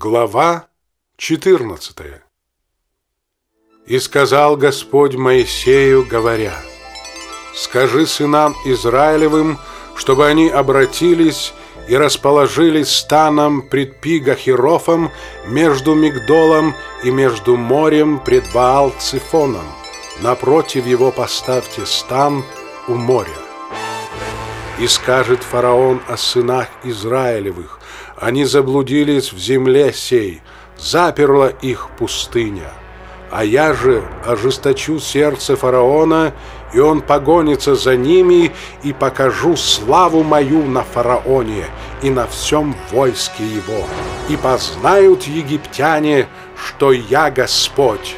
Глава 14 И сказал Господь Моисею, говоря, «Скажи сынам Израилевым, чтобы они обратились и расположились станом пред Пигахирофом между Мигдолом и между морем пред Ваал-Цифоном. Напротив его поставьте стан у моря. И скажет фараон о сынах Израилевых, они заблудились в земле сей, заперла их пустыня. А я же ожесточу сердце фараона, и он погонится за ними, и покажу славу мою на фараоне и на всем войске его. И познают египтяне, что я Господь.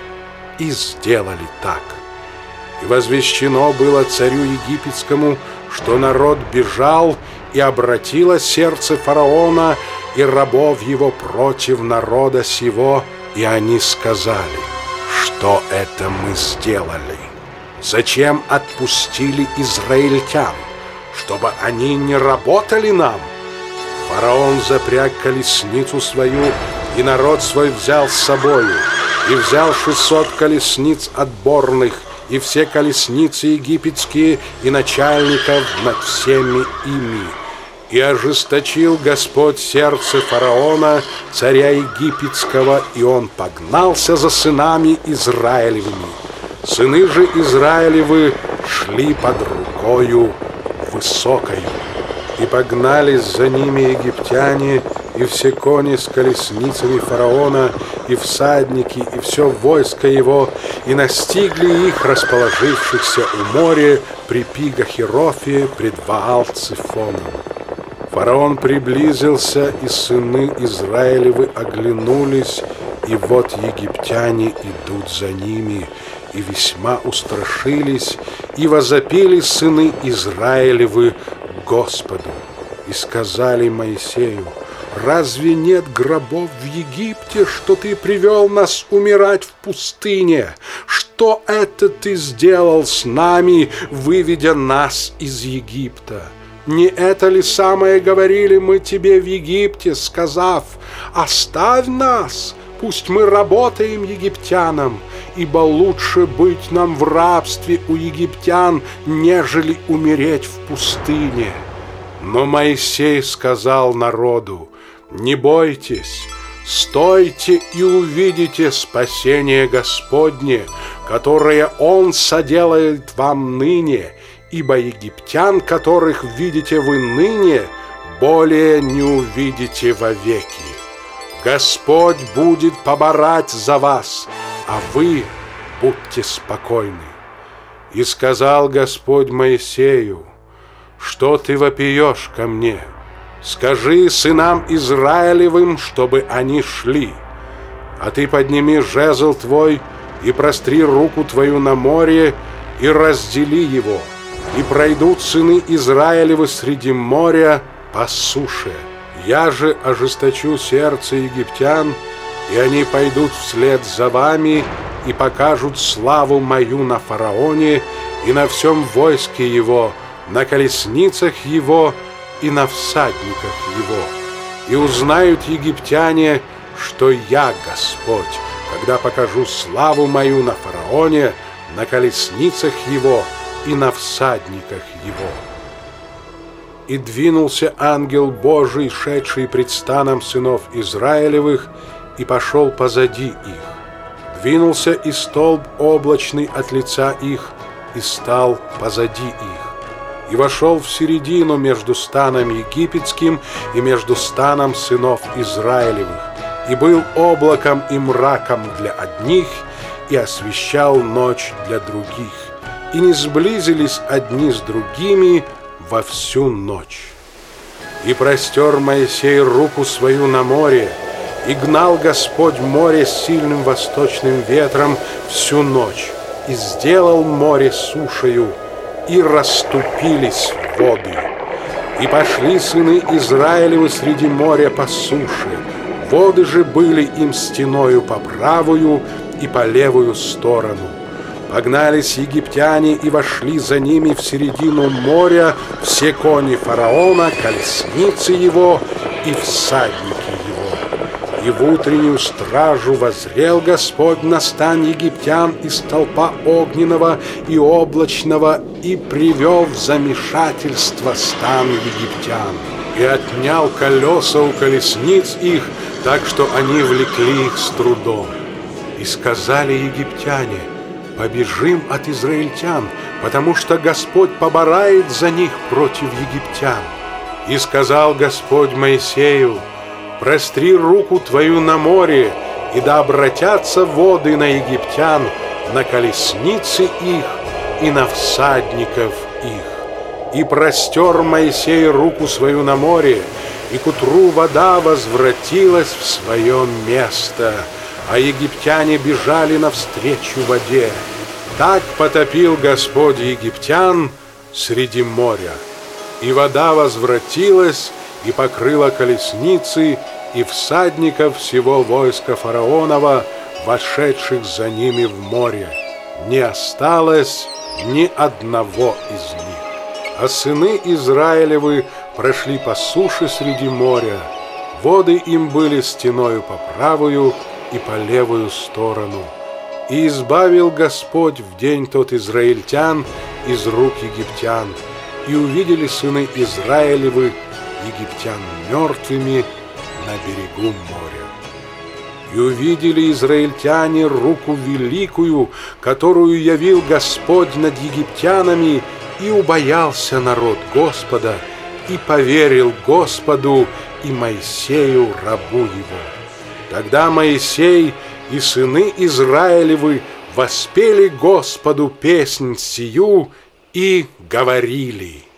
И сделали так. И возвещено было царю египетскому, что народ бежал, и обратило сердце фараона и рабов его против народа сего, и они сказали, что это мы сделали. Зачем отпустили израильтян, чтобы они не работали нам? Фараон запряг колесницу свою, и народ свой взял с собою, и взял шестьсот колесниц отборных, и все колесницы египетские, и начальников над всеми ими. И ожесточил Господь сердце фараона, царя египетского, и он погнался за сынами Израилевыми. Сыны же Израилевы шли под рукою высокою. И погнались за ними египтяне, и все кони с колесницами фараона, и всадники, и все войско его, и настигли их, расположившихся у моря при Пигахерофе пред Ваал-Цифоном. Фараон приблизился, и сыны Израилевы оглянулись, и вот египтяне идут за ними, и весьма устрашились, и возопили сыны Израилевы Господу, и сказали Моисею, «Разве нет гробов в Египте, что ты привел нас умирать в пустыне? Что это ты сделал с нами, выведя нас из Египта?» Не это ли самое говорили мы тебе в Египте, сказав, «Оставь нас, пусть мы работаем египтянам, ибо лучше быть нам в рабстве у египтян, нежели умереть в пустыне». Но Моисей сказал народу, «Не бойтесь, стойте и увидите спасение Господне, которое Он соделает вам ныне, ибо египтян, которых видите вы ныне, более не увидите вовеки. Господь будет поборать за вас, а вы будьте спокойны. И сказал Господь Моисею, что ты вопиешь ко мне? Скажи сынам Израилевым, чтобы они шли. А ты подними жезл твой и простри руку твою на море и раздели его, и пройдут сыны Израилевы среди моря по суше. Я же ожесточу сердце египтян, и они пойдут вслед за вами и покажут славу мою на фараоне и на всем войске его, на колесницах его и на всадниках его. И узнают египтяне, что я Господь, когда покажу славу мою на фараоне, на колесницах его и на всадниках его. И двинулся ангел Божий, шедший пред станом сынов Израилевых, и пошел позади их. Двинулся и столб облачный от лица их, и стал позади их. И вошел в середину между станом египетским и между станом сынов Израилевых, и был облаком и мраком для одних, и освещал ночь для других и не сблизились одни с другими во всю ночь. И простер Моисей руку свою на море, и гнал Господь море с сильным восточным ветром всю ночь, и сделал море сушею, и расступились воды. И пошли сыны Израилевы среди моря по суше, воды же были им стеною по правую и по левую сторону Погнались египтяне и вошли за ними в середину моря все кони фараона, колесницы его и всадники. И в утреннюю стражу возрел Господь на стан египтян из толпа огненного и облачного и привел в замешательство стан египтян и отнял колеса у колесниц их, так что они влекли их с трудом. И сказали египтяне, побежим от израильтян, потому что Господь поборает за них против египтян. И сказал Господь Моисею, простри руку твою на море, и да обратятся воды на египтян, на колесницы их и на всадников их. И простер Моисей руку свою на море, и к утру вода возвратилась в свое место, а египтяне бежали навстречу воде. Так потопил Господь египтян среди моря. И вода возвратилась и покрыла колесницы и всадников всего войска фараонова, вошедших за ними в море. Не осталось ни одного из них. А сыны Израилевы прошли по суше среди моря. Воды им были стеною по правую и по левую сторону. И избавил Господь в день тот израильтян из рук египтян. И увидели сыны Израилевы египтян мертвыми на берегу моря. И увидели израильтяне руку великую, которую явил Господь над египтянами, и убоялся народ Господа, и поверил Господу и Моисею, рабу его. Тогда Моисей и сыны Израилевы воспели Господу песнь сию и говорили –